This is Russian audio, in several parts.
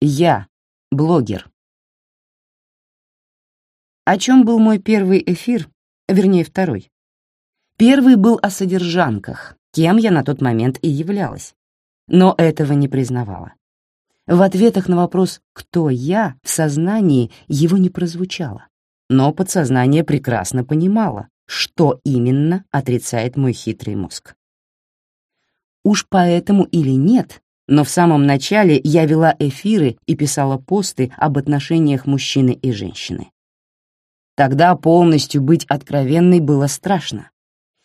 Я, блогер. О чем был мой первый эфир, вернее, второй? Первый был о содержанках, кем я на тот момент и являлась, но этого не признавала. В ответах на вопрос «Кто я?» в сознании его не прозвучало, но подсознание прекрасно понимало, что именно отрицает мой хитрый мозг. Уж поэтому или нет, но в самом начале я вела эфиры и писала посты об отношениях мужчины и женщины. Тогда полностью быть откровенной было страшно.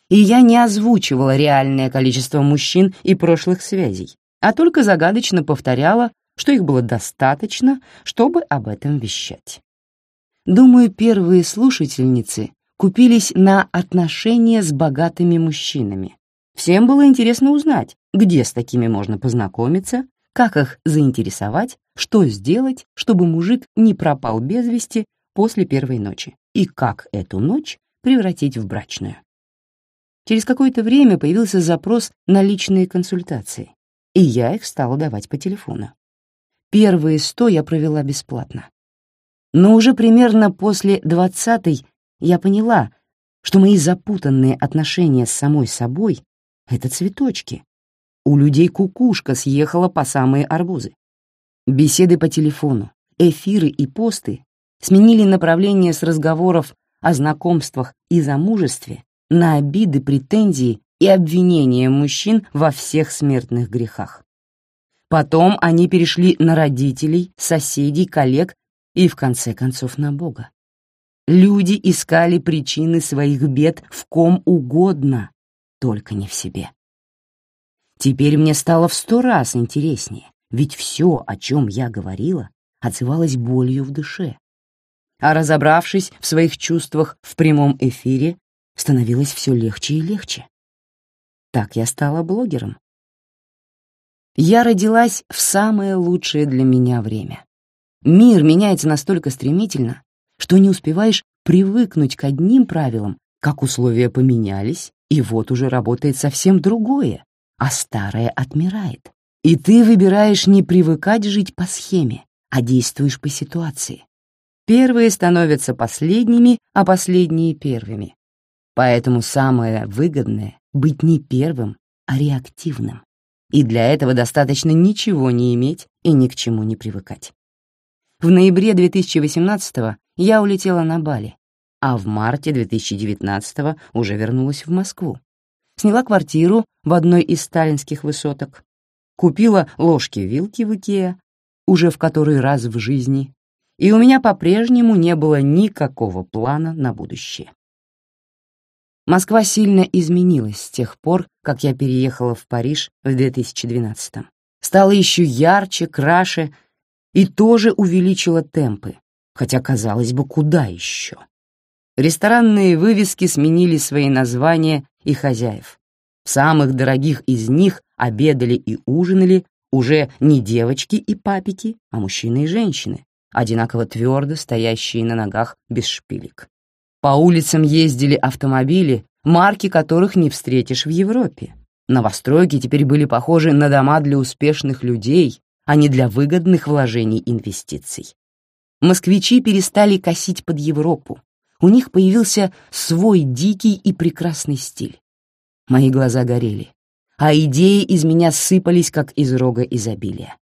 И я не озвучивала реальное количество мужчин и прошлых связей, а только загадочно повторяла, что их было достаточно, чтобы об этом вещать. Думаю, первые слушательницы купились на отношения с богатыми мужчинами. Всем было интересно узнать, где с такими можно познакомиться, как их заинтересовать, что сделать, чтобы мужик не пропал без вести после первой ночи, и как эту ночь превратить в брачную. Через какое-то время появился запрос на личные консультации, и я их стала давать по телефону. Первые сто я провела бесплатно. Но уже примерно после двадцатой я поняла, что мои запутанные отношения с самой собой — это цветочки. У людей кукушка съехала по самые арбузы. Беседы по телефону, эфиры и посты сменили направление с разговоров о знакомствах и замужестве на обиды, претензии и обвинения мужчин во всех смертных грехах. Потом они перешли на родителей, соседей, коллег и, в конце концов, на Бога. Люди искали причины своих бед в ком угодно, только не в себе. Теперь мне стало в сто раз интереснее, ведь все, о чем я говорила, отзывалось болью в душе. А разобравшись в своих чувствах в прямом эфире, становилось все легче и легче. Так я стала блогером. Я родилась в самое лучшее для меня время. Мир меняется настолько стремительно, что не успеваешь привыкнуть к одним правилам, как условия поменялись, и вот уже работает совсем другое, а старое отмирает. И ты выбираешь не привыкать жить по схеме, а действуешь по ситуации. Первые становятся последними, а последние — первыми. Поэтому самое выгодное — быть не первым, а реактивным. И для этого достаточно ничего не иметь и ни к чему не привыкать. В ноябре 2018 я улетела на Бали, а в марте 2019 уже вернулась в Москву. Сняла квартиру в одной из сталинских высоток, купила ложки-вилки в Икеа, уже в который раз в жизни, и у меня по-прежнему не было никакого плана на будущее. Москва сильно изменилась с тех пор, как я переехала в Париж в 2012 -м. Стала еще ярче, краше и тоже увеличила темпы, хотя, казалось бы, куда еще. Ресторанные вывески сменили свои названия и хозяев. В самых дорогих из них обедали и ужинали уже не девочки и папики, а мужчины и женщины, одинаково твердо стоящие на ногах без шпилек. По улицам ездили автомобили, марки которых не встретишь в Европе. Новостройки теперь были похожи на дома для успешных людей, а не для выгодных вложений инвестиций. Москвичи перестали косить под Европу. У них появился свой дикий и прекрасный стиль. Мои глаза горели, а идеи из меня сыпались, как из рога изобилия.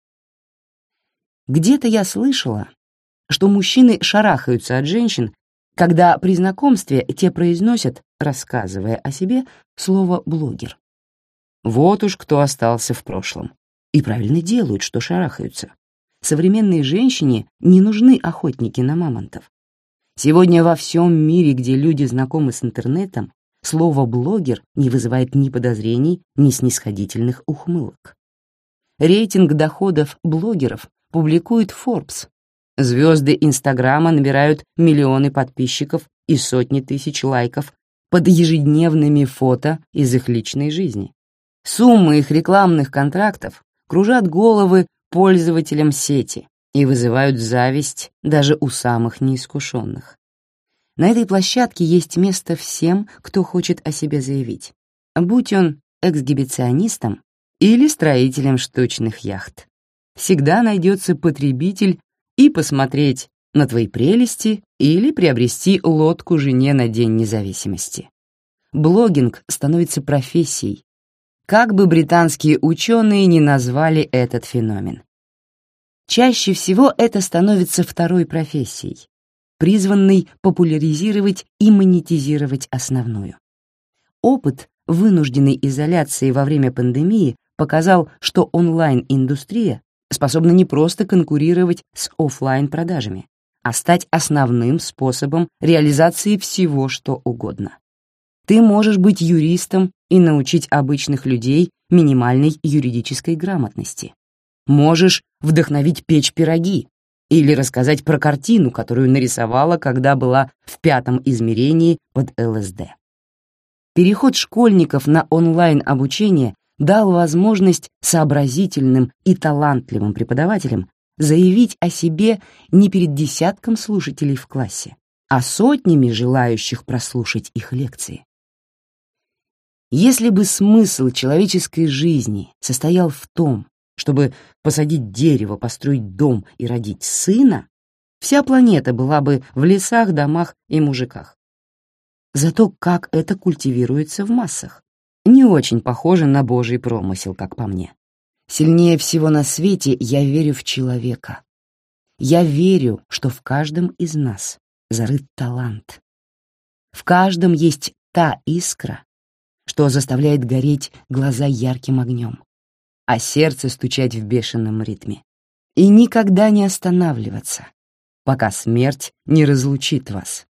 Где-то я слышала, что мужчины шарахаются от женщин, когда при знакомстве те произносят, рассказывая о себе, слово «блогер». Вот уж кто остался в прошлом. И правильно делают, что шарахаются. Современной женщине не нужны охотники на мамонтов. Сегодня во всем мире, где люди знакомы с интернетом, слово «блогер» не вызывает ни подозрений, ни снисходительных ухмылок. Рейтинг доходов блогеров публикует Forbes. Звезды Инстаграма набирают миллионы подписчиков и сотни тысяч лайков под ежедневными фото из их личной жизни. Суммы их рекламных контрактов кружат головы пользователям сети и вызывают зависть даже у самых неискушенных. На этой площадке есть место всем, кто хочет о себе заявить, будь он эксгибиционистом или строителем штучных яхт. всегда найдется потребитель и посмотреть на твои прелести или приобрести лодку жене на День независимости. Блогинг становится профессией, как бы британские ученые не назвали этот феномен. Чаще всего это становится второй профессией, призванной популяризировать и монетизировать основную. Опыт вынужденной изоляции во время пандемии показал, что онлайн-индустрия способна не просто конкурировать с офлайн-продажами, а стать основным способом реализации всего, что угодно. Ты можешь быть юристом и научить обычных людей минимальной юридической грамотности. Можешь вдохновить печь пироги или рассказать про картину, которую нарисовала, когда была в пятом измерении под ЛСД. Переход школьников на онлайн-обучение дал возможность сообразительным и талантливым преподавателям заявить о себе не перед десятком слушателей в классе, а сотнями желающих прослушать их лекции. Если бы смысл человеческой жизни состоял в том, чтобы посадить дерево, построить дом и родить сына, вся планета была бы в лесах, домах и мужиках. Зато как это культивируется в массах, не очень похоже на божий промысел, как по мне. Сильнее всего на свете я верю в человека. Я верю, что в каждом из нас зарыт талант. В каждом есть та искра, что заставляет гореть глаза ярким огнем, а сердце стучать в бешеном ритме. И никогда не останавливаться, пока смерть не разлучит вас.